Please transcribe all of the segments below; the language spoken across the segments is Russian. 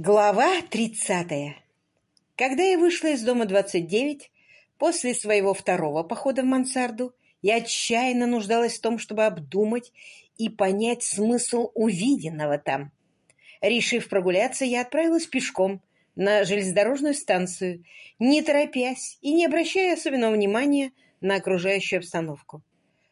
Глава 30. Когда я вышла из дома 29, после своего второго похода в мансарду, я отчаянно нуждалась в том, чтобы обдумать и понять смысл увиденного там. Решив прогуляться, я отправилась пешком на железнодорожную станцию, не торопясь и не обращая особенного внимания на окружающую обстановку.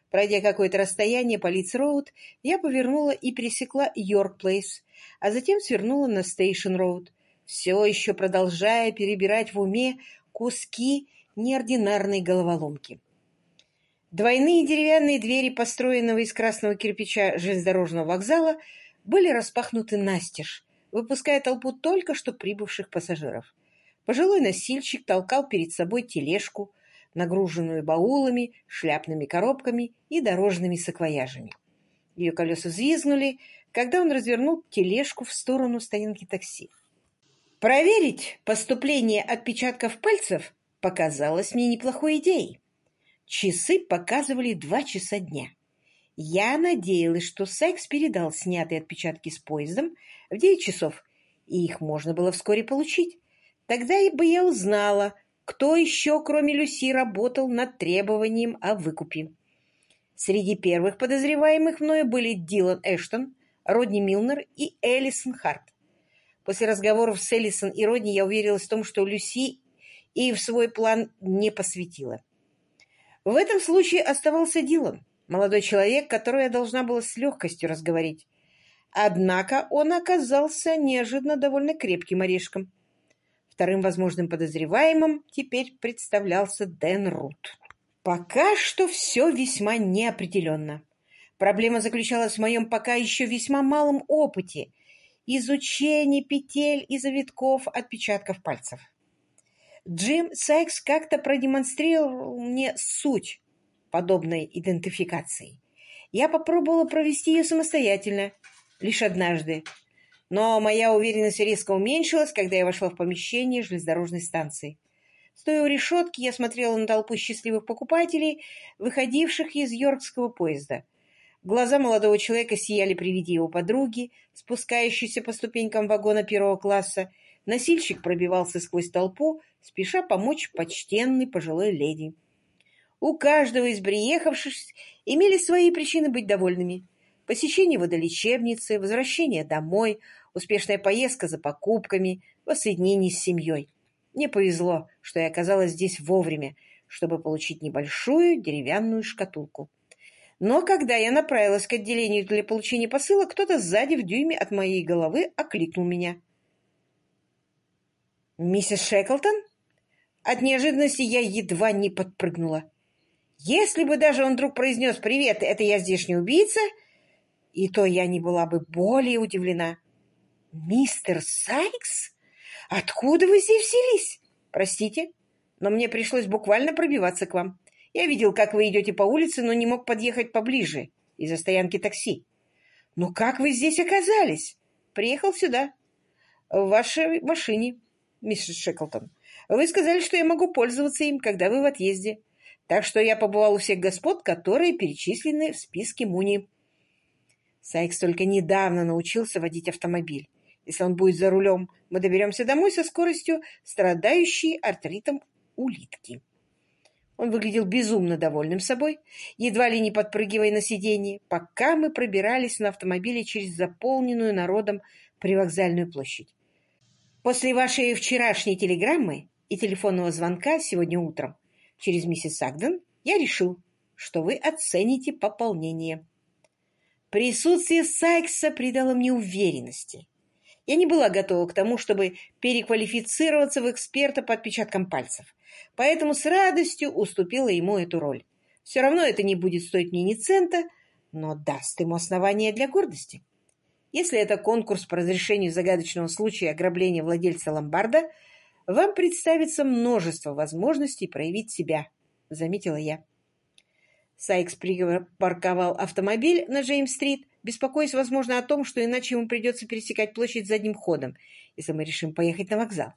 Пройдя какое-то расстояние по Литц-Роуд, я повернула и пересекла Йорк-Плейс, а затем свернула на Стейшн-Роуд, все еще продолжая перебирать в уме куски неординарной головоломки. Двойные деревянные двери, построенного из красного кирпича железнодорожного вокзала, были распахнуты настежь, выпуская толпу только что прибывших пассажиров. Пожилой носильщик толкал перед собой тележку, нагруженную баулами, шляпными коробками и дорожными саквояжами. Ее колеса взвизгнули, когда он развернул тележку в сторону стоянки такси. Проверить поступление отпечатков пальцев показалось мне неплохой идеей. Часы показывали два часа дня. Я надеялась, что Сайкс передал снятые отпечатки с поездом в девять часов, и их можно было вскоре получить. Тогда бы я узнала, кто еще, кроме Люси, работал над требованием о выкупе. Среди первых подозреваемых мною были Дилан Эштон, Родни Милнер и Элисон Харт. После разговоров с Элисон и Родни я уверилась в том, что Люси и в свой план не посвятила. В этом случае оставался Дилан, молодой человек, которого я должна была с легкостью разговорить. Однако он оказался неожиданно довольно крепким орешком. Вторым возможным подозреваемым теперь представлялся Дэн Рут. Пока что все весьма неопределенно. Проблема заключалась в моем пока еще весьма малом опыте изучения петель и завитков отпечатков пальцев. Джим Сайкс как-то продемонстрировал мне суть подобной идентификации. Я попробовала провести ее самостоятельно, лишь однажды, но моя уверенность резко уменьшилась, когда я вошла в помещение железнодорожной станции. Стоя у решетки, я смотрела на толпу счастливых покупателей, выходивших из Йоркского поезда. Глаза молодого человека сияли при виде его подруги, спускающейся по ступенькам вагона первого класса. Носильщик пробивался сквозь толпу, спеша помочь почтенной пожилой леди. У каждого из приехавших имели свои причины быть довольными. Посещение водолечебницы, возвращение домой, успешная поездка за покупками, воссоединение с семьей. Мне повезло, что я оказалась здесь вовремя, чтобы получить небольшую деревянную шкатулку. Но когда я направилась к отделению для получения посылок, кто-то сзади в дюйме от моей головы окликнул меня. «Миссис Шеклтон?» От неожиданности я едва не подпрыгнула. Если бы даже он вдруг произнес «Привет, это я здешний убийца», и то я не была бы более удивлена. «Мистер Сайкс?» «Откуда вы здесь взялись?» «Простите, но мне пришлось буквально пробиваться к вам. Я видел, как вы идете по улице, но не мог подъехать поближе из-за стоянки такси. Но как вы здесь оказались?» «Приехал сюда, в вашей машине, миссис Шеклтон. Вы сказали, что я могу пользоваться им, когда вы в отъезде. Так что я побывал у всех господ, которые перечислены в списке Муни». Сайкс только недавно научился водить автомобиль. Если он будет за рулем, мы доберемся домой со скоростью страдающей артритом улитки. Он выглядел безумно довольным собой, едва ли не подпрыгивая на сиденье, пока мы пробирались на автомобиле через заполненную народом привокзальную площадь. После вашей вчерашней телеграммы и телефонного звонка сегодня утром через миссис Сагден я решил, что вы оцените пополнение. Присутствие Сайкса придало мне уверенности. Я не была готова к тому, чтобы переквалифицироваться в эксперта по отпечаткам пальцев, поэтому с радостью уступила ему эту роль. Все равно это не будет стоить мне ни цента, но даст ему основания для гордости. Если это конкурс по разрешению загадочного случая ограбления владельца ломбарда, вам представится множество возможностей проявить себя, — заметила я. Сайкс припарковал автомобиль на Джеймс-стрит, беспокоясь, возможно, о том, что иначе ему придется пересекать площадь задним ходом, если мы решим поехать на вокзал.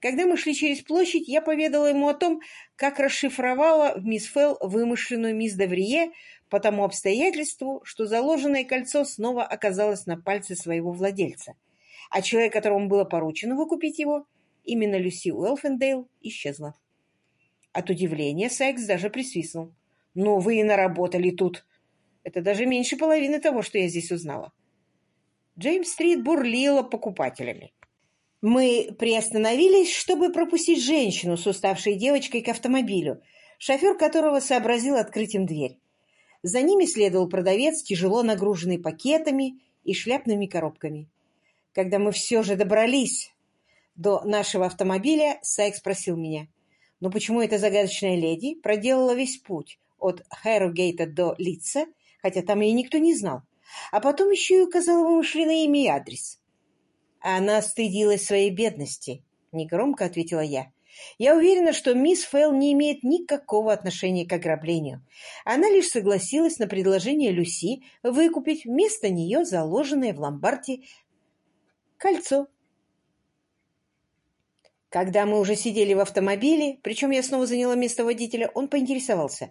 Когда мы шли через площадь, я поведала ему о том, как расшифровала в мисс Фелл вымышленную мисс Даврие по тому обстоятельству, что заложенное кольцо снова оказалось на пальце своего владельца. а человек, которому было поручено выкупить его, именно Люси Уэлфендейл, исчезла. От удивления Сайкс даже присвистнул. «Ну, вы и наработали тут. Это даже меньше половины того, что я здесь узнала». Джеймс-стрит бурлила покупателями. Мы приостановились, чтобы пропустить женщину с уставшей девочкой к автомобилю, шофер которого сообразил открыть им дверь. За ними следовал продавец, тяжело нагруженный пакетами и шляпными коробками. Когда мы все же добрались до нашего автомобиля, Сайк спросил меня, «Но почему эта загадочная леди проделала весь путь от Хэррогейта до Литца, хотя там ее никто не знал, а потом еще и указала вымышленное имя и адрес?» «Она стыдилась своей бедности», — негромко ответила я. «Я уверена, что мисс Фэлл не имеет никакого отношения к ограблению. Она лишь согласилась на предложение Люси выкупить вместо нее заложенное в ломбарде кольцо». Когда мы уже сидели в автомобиле, причем я снова заняла место водителя, он поинтересовался.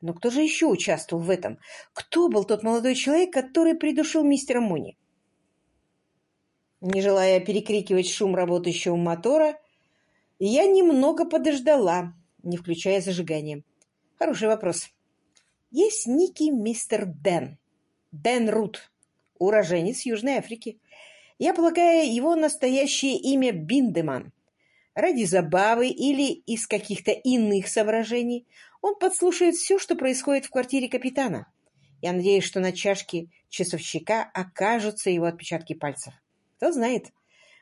Но кто же еще участвовал в этом? Кто был тот молодой человек, который придушил мистера Муни? Не желая перекрикивать шум работающего мотора, я немного подождала, не включая зажигание. Хороший вопрос. Есть некий мистер Дэн. Дэн Рут, уроженец Южной Африки. Я полагаю, его настоящее имя Биндеман. Ради забавы или из каких-то иных соображений он подслушает все, что происходит в квартире капитана. Я надеюсь, что на чашке часовщика окажутся его отпечатки пальцев. Кто знает,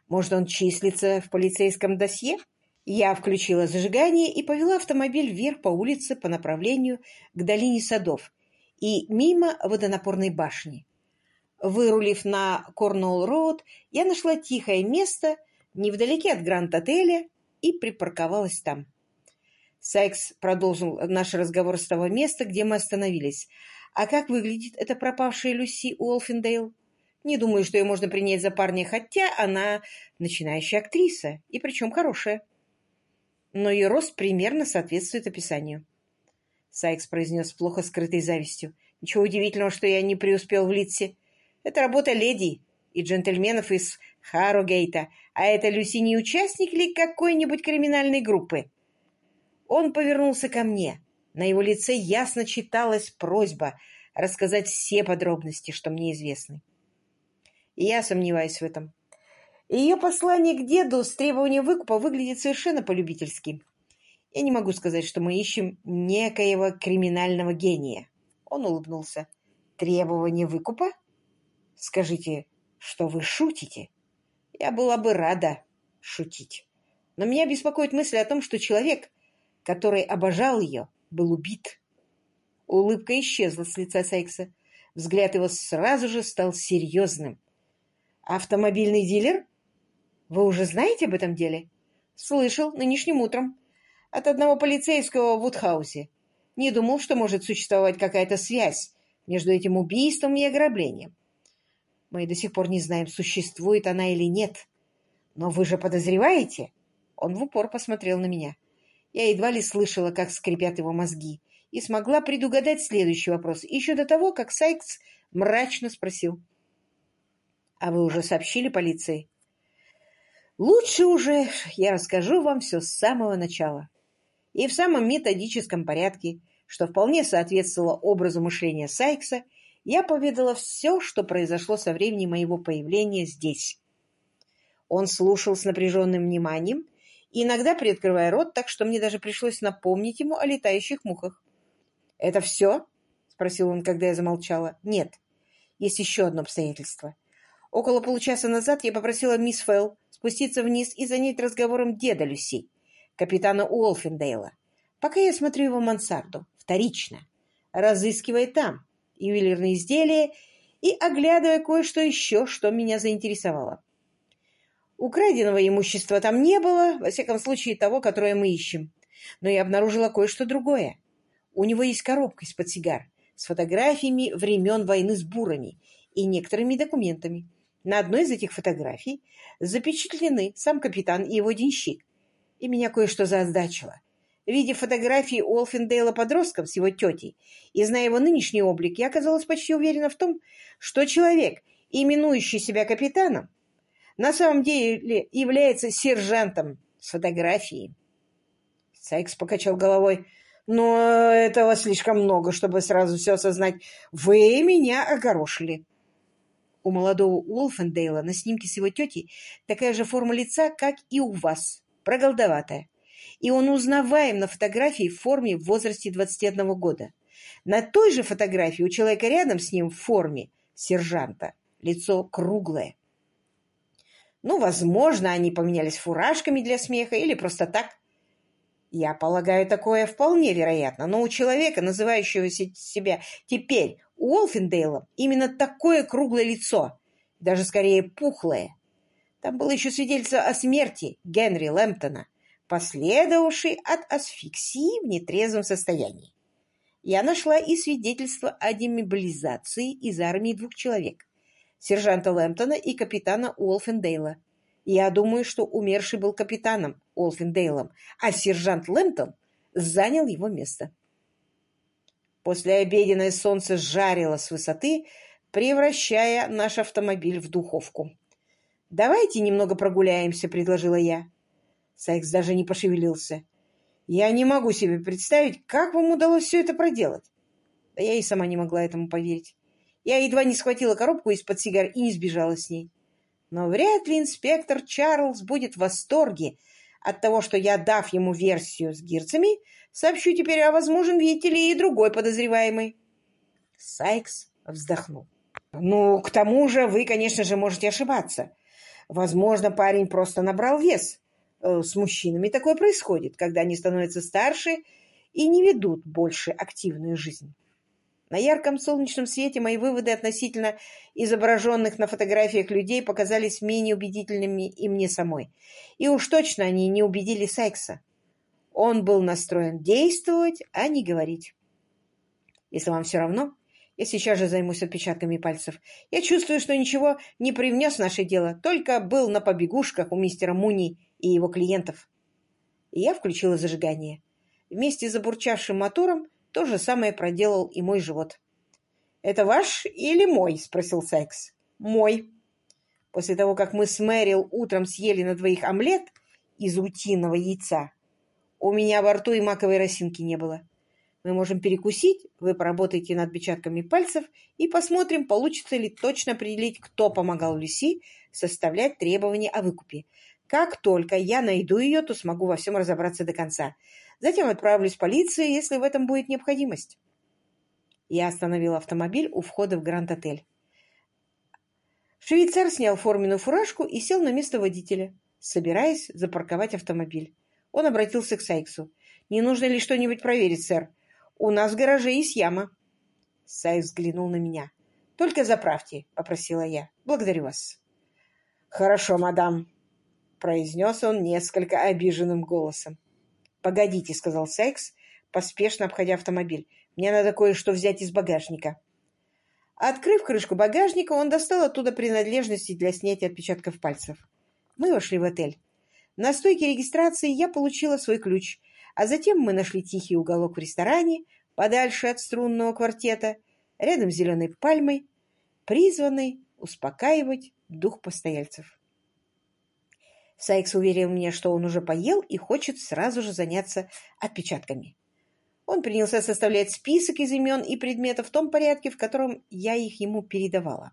может, он числится в полицейском досье? Я включила зажигание и повела автомобиль вверх по улице по направлению к долине садов и мимо водонапорной башни. Вырулив на Корнуолл-роуд, я нашла тихое место невдалеке от Гранд-отеля и припарковалась там. Сайкс продолжил наш разговор с того места, где мы остановились. «А как выглядит эта пропавшая Люси Уолфендейл?» Не думаю, что ее можно принять за парня, хотя она начинающая актриса, и причем хорошая. Но ее рост примерно соответствует описанию. Сайкс произнес плохо скрытой завистью. Ничего удивительного, что я не преуспел в Литсе. Это работа леди и джентльменов из Харрогейта, а это Люси не участник ли какой-нибудь криминальной группы? Он повернулся ко мне. На его лице ясно читалась просьба рассказать все подробности, что мне известны. Я сомневаюсь в этом. Ее послание к деду с требованием выкупа выглядит совершенно полюбительски. Я не могу сказать, что мы ищем некоего криминального гения. Он улыбнулся. Требование выкупа? Скажите, что вы шутите? Я была бы рада шутить. Но меня беспокоит мысль о том, что человек, который обожал ее, был убит. Улыбка исчезла с лица Сайкса. Взгляд его сразу же стал серьезным. Автомобильный дилер? Вы уже знаете об этом деле? Слышал нынешним утром. От одного полицейского в Вудхаусе. Не думал, что может существовать какая-то связь между этим убийством и ограблением. Мы до сих пор не знаем, существует она или нет. Но вы же подозреваете? Он в упор посмотрел на меня. Я едва ли слышала, как скрипят его мозги, и смогла предугадать следующий вопрос еще до того, как Сайкс мрачно спросил. А вы уже сообщили полиции? Лучше уже я расскажу вам все с самого начала. И в самом методическом порядке, что вполне соответствовало образу мышления Сайкса, я поведала все, что произошло со времени моего появления здесь. Он слушал с напряженным вниманием, иногда приоткрывая рот, так что мне даже пришлось напомнить ему о летающих мухах. «Это все?» — спросил он, когда я замолчала. «Нет. Есть еще одно обстоятельство. Около получаса назад я попросила мисс Фэлл спуститься вниз и занять разговором деда Люси, капитана Уолфендейла, пока я смотрю его мансарду, вторично, разыскивая там ювелирные изделия и оглядывая кое-что еще, что меня заинтересовало. Украденного имущества там не было, во всяком случае того, которое мы ищем. Но я обнаружила кое-что другое. У него есть коробка из-под сигар с фотографиями времен войны с бурами и некоторыми документами. На одной из этих фотографий запечатлены сам капитан и его денщик. И меня кое-что заоздачило. Видя фотографии Уолфендейла подростком с его тетей и зная его нынешний облик, я оказалась почти уверена в том, что человек, именующий себя капитаном, на самом деле является сержантом с фотографией. Сайкс покачал головой. «Но этого слишком много, чтобы сразу все осознать. Вы меня огорошили». У молодого Уолфендейла на снимке с его тетей такая же форма лица, как и у вас, проголдоватая. И он узнаваем на фотографии в форме в возрасте 21 года. На той же фотографии у человека рядом с ним в форме сержанта лицо круглое. Ну, возможно, они поменялись фуражками для смеха или просто так. Я полагаю, такое вполне вероятно, но у человека, называющего себя теперь Уолфендейлом, именно такое круглое лицо, даже скорее пухлое. Там было еще свидетельство о смерти Генри Лэмптона, последовавшей от асфиксии в нетрезвом состоянии. Я нашла и свидетельство о демобилизации из армии двух человек – сержанта Лэмптона и капитана Уолфендейла. Я думаю, что умерший был капитаном Уолфендейлом, а сержант Лэмптон занял его место. После обеденное солнце жарило с высоты, превращая наш автомобиль в духовку. «Давайте немного прогуляемся», — предложила я. Сайкс даже не пошевелился. «Я не могу себе представить, как вам удалось все это проделать». Да я и сама не могла этому поверить. Я едва не схватила коробку из-под сигар и не сбежала с ней. Но вряд ли инспектор Чарльз будет в восторге от того, что я, дав ему версию с гирцами, Сообщу теперь о возможном, видите и другой подозреваемый. Сайкс вздохнул. Ну, к тому же вы, конечно же, можете ошибаться. Возможно, парень просто набрал вес. Э, с мужчинами такое происходит, когда они становятся старше и не ведут больше активную жизнь. На ярком солнечном свете мои выводы относительно изображенных на фотографиях людей показались менее убедительными и мне самой. И уж точно они не убедили Сайкса. Он был настроен действовать, а не говорить. Если вам все равно, я сейчас же займусь отпечатками пальцев. Я чувствую, что ничего не привнес в наше дело, только был на побегушках у мистера Муни и его клиентов. Я включила зажигание. Вместе с забурчавшим мотором то же самое проделал и мой живот. «Это ваш или мой?» — спросил Сайкс. «Мой». После того, как мы с Мэрил утром съели на двоих омлет из утиного яйца, у меня во рту и маковой росинки не было. Мы можем перекусить, вы поработаете над отпечатками пальцев и посмотрим, получится ли точно определить, кто помогал Люси составлять требования о выкупе. Как только я найду ее, то смогу во всем разобраться до конца. Затем отправлюсь в полицию, если в этом будет необходимость. Я остановил автомобиль у входа в Гранд-отель. Швейцар снял форменную фуражку и сел на место водителя, собираясь запарковать автомобиль. Он обратился к Сайксу. «Не нужно ли что-нибудь проверить, сэр? У нас в гараже есть яма». Сайкс взглянул на меня. «Только заправьте», — попросила я. «Благодарю вас». «Хорошо, мадам», — произнес он несколько обиженным голосом. «Погодите», — сказал Сайкс, поспешно обходя автомобиль. «Мне надо кое-что взять из багажника». Открыв крышку багажника, он достал оттуда принадлежности для снятия отпечатков пальцев. Мы вошли в отель. На стойке регистрации я получила свой ключ, а затем мы нашли тихий уголок в ресторане, подальше от струнного квартета, рядом с зеленой пальмой, призванной успокаивать дух постояльцев. Сайкс уверил меня, что он уже поел и хочет сразу же заняться отпечатками. Он принялся составлять список из имен и предметов в том порядке, в котором я их ему передавала.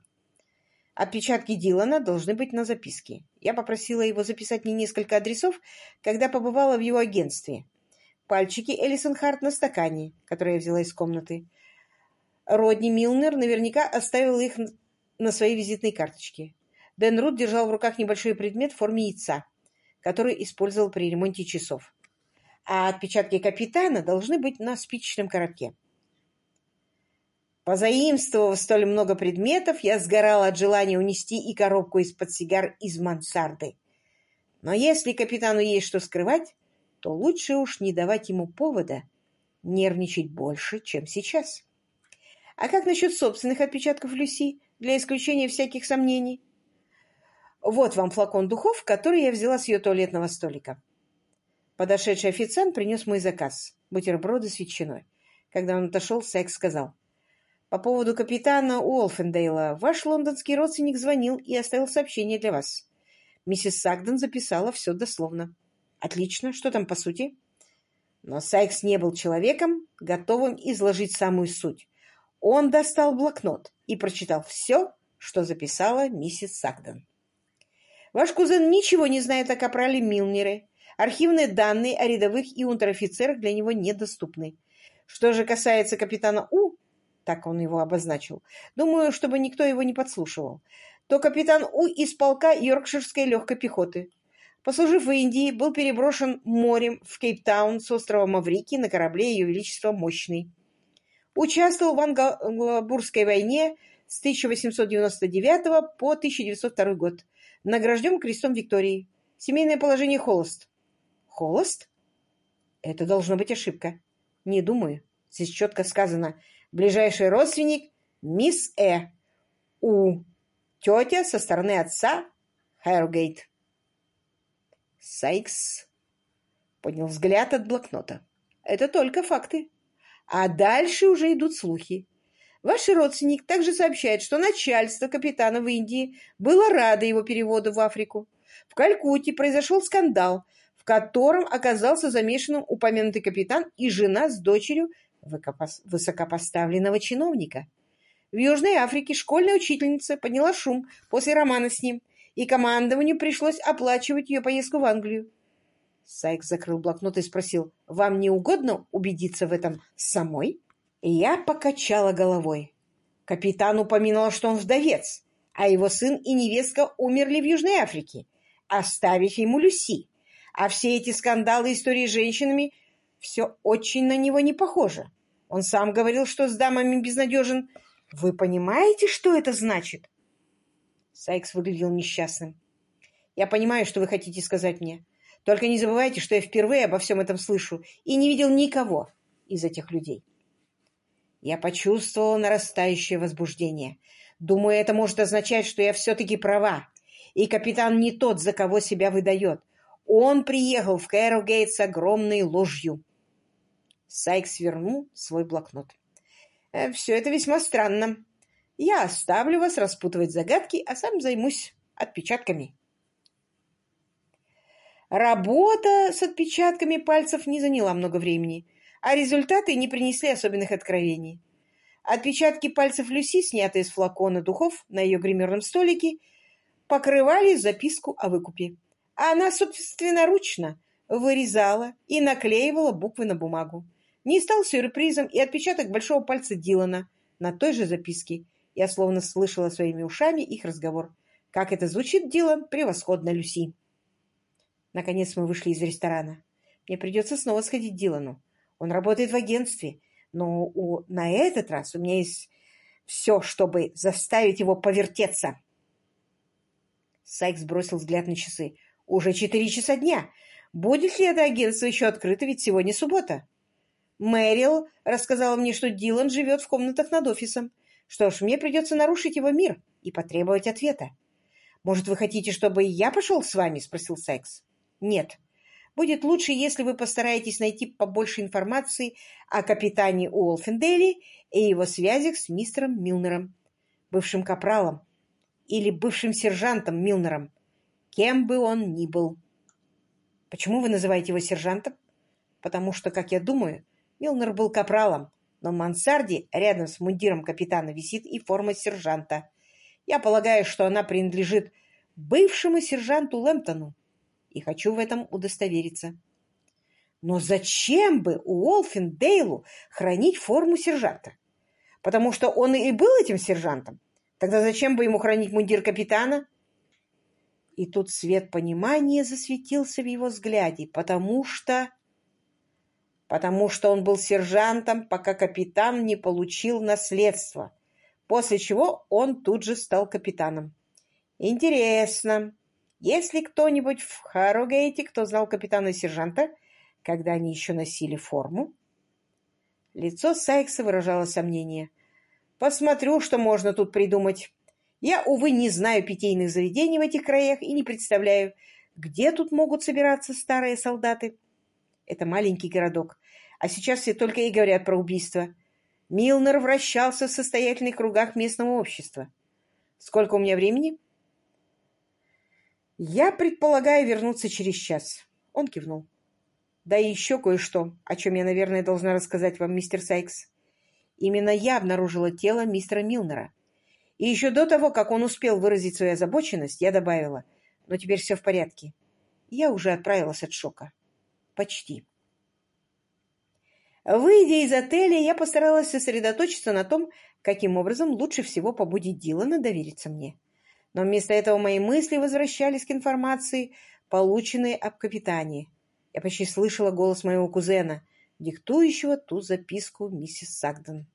Отпечатки Дилана должны быть на записке. Я попросила его записать мне несколько адресов, когда побывала в его агентстве. Пальчики Элисон Харт на стакане, который я взяла из комнаты. Родни Милнер наверняка оставил их на своей визитной карточке. Дэн Рут держал в руках небольшой предмет в форме яйца, который использовал при ремонте часов. А отпечатки капитана должны быть на спичечном коробке. Позаимствовав столь много предметов, я сгорала от желания унести и коробку из-под сигар из мансарды. Но если капитану есть что скрывать, то лучше уж не давать ему повода нервничать больше, чем сейчас. А как насчет собственных отпечатков Люси, для исключения всяких сомнений? Вот вам флакон духов, который я взяла с ее туалетного столика. Подошедший официант принес мой заказ — бутерброды с ветчиной. Когда он отошел, Секс сказал — по поводу капитана Уолфендейла. Ваш лондонский родственник звонил и оставил сообщение для вас. Миссис Сагден записала все дословно. Отлично. Что там по сути? Но Сайкс не был человеком, готовым изложить самую суть. Он достал блокнот и прочитал все, что записала миссис Сагден. Ваш кузен ничего не знает о капрале Милнере. Архивные данные о рядовых и унтер-офицерах для него недоступны. Что же касается капитана У, так он его обозначил, думаю, чтобы никто его не подслушивал, то капитан У из полка Йоркширской легкой пехоты. Послужив в Индии, был переброшен морем в Кейптаун с острова Маврики на корабле Ее Величества Мощный. Участвовал в Англобурской войне с 1899 по 1902 год. Награжден крестом Виктории. Семейное положение холост. Холост? Это должно быть ошибка. Не думаю. Здесь четко сказано. Ближайший родственник — мисс Э. У. Тетя со стороны отца — Хэргейт. Сайкс поднял взгляд от блокнота. Это только факты. А дальше уже идут слухи. Ваш родственник также сообщает, что начальство капитана в Индии было радо его переводу в Африку. В Калькутте произошел скандал, в котором оказался замешанным упомянутый капитан и жена с дочерью высокопоставленного чиновника. В Южной Африке школьная учительница подняла шум после романа с ним, и командованию пришлось оплачивать ее поездку в Англию. Сайк закрыл блокнот и спросил, «Вам не угодно убедиться в этом самой?» Я покачала головой. Капитан упоминал, что он вдовец, а его сын и невестка умерли в Южной Африке, оставив ему Люси. А все эти скандалы истории с женщинами все очень на него не похоже. Он сам говорил, что с дамами безнадежен. Вы понимаете, что это значит? Сайкс выглядел несчастным. Я понимаю, что вы хотите сказать мне. Только не забывайте, что я впервые обо всем этом слышу и не видел никого из этих людей. Я почувствовал нарастающее возбуждение. Думаю, это может означать, что я все-таки права, и капитан не тот, за кого себя выдает. Он приехал в Кэррогейт с огромной ложью. Сайкс вернул свой блокнот. «Э, «Все это весьма странно. Я оставлю вас распутывать загадки, а сам займусь отпечатками». Работа с отпечатками пальцев не заняла много времени, а результаты не принесли особенных откровений. Отпечатки пальцев Люси, снятые из флакона духов на ее гримерном столике, покрывали записку о выкупе. А она собственноручно вырезала и наклеивала буквы на бумагу. Не стал сюрпризом и отпечаток большого пальца Дилана на той же записке. Я словно слышала своими ушами их разговор. Как это звучит, Дилан? Превосходно, Люси. Наконец мы вышли из ресторана. Мне придется снова сходить к Дилану. Он работает в агентстве, но у, на этот раз у меня есть все, чтобы заставить его повертеться. Сайкс бросил взгляд на часы. Уже четыре часа дня. Будет ли это агентство еще открыто, ведь сегодня суббота? Мэрил рассказала мне, что Дилан живет в комнатах над офисом. Что ж, мне придется нарушить его мир и потребовать ответа. «Может, вы хотите, чтобы я пошел с вами?» — спросил Сайкс. «Нет. Будет лучше, если вы постараетесь найти побольше информации о капитане Уолфенделе и его связях с мистером Милнером, бывшим капралом или бывшим сержантом Милнером, кем бы он ни был. Почему вы называете его сержантом? Потому что, как я думаю, Милнер был капралом, но в мансарде рядом с мундиром капитана висит и форма сержанта. Я полагаю, что она принадлежит бывшему сержанту Лэмптону, и хочу в этом удостовериться. Но зачем бы Уолфин Дейлу хранить форму сержанта? Потому что он и был этим сержантом. Тогда зачем бы ему хранить мундир капитана? И тут свет понимания засветился в его взгляде, потому что... Потому что он был сержантом, пока капитан не получил наследство, после чего он тут же стал капитаном. Интересно, есть ли кто-нибудь в Харрогейте, кто знал капитана и сержанта, когда они еще носили форму? Лицо Сайкса выражало сомнение. «Посмотрю, что можно тут придумать. Я, увы, не знаю питейных заведений в этих краях и не представляю, где тут могут собираться старые солдаты. Это маленький городок, а сейчас все только и говорят про убийство. Милнер вращался в состоятельных кругах местного общества. Сколько у меня времени?» «Я предполагаю вернуться через час». Он кивнул. «Да и еще кое-что, о чем я, наверное, должна рассказать вам, мистер Сайкс. Именно я обнаружила тело мистера Милнера. И еще до того, как он успел выразить свою озабоченность, я добавила, но теперь все в порядке. Я уже отправилась от шока. Почти. Выйдя из отеля, я постаралась сосредоточиться на том, каким образом лучше всего побудить Дилана довериться мне. Но вместо этого мои мысли возвращались к информации, полученной об капитане. Я почти слышала голос моего кузена, диктующего ту записку миссис Сагден.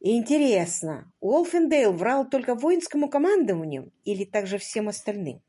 Интересно, Уолфендейл врал только воинскому командованию или также всем остальным?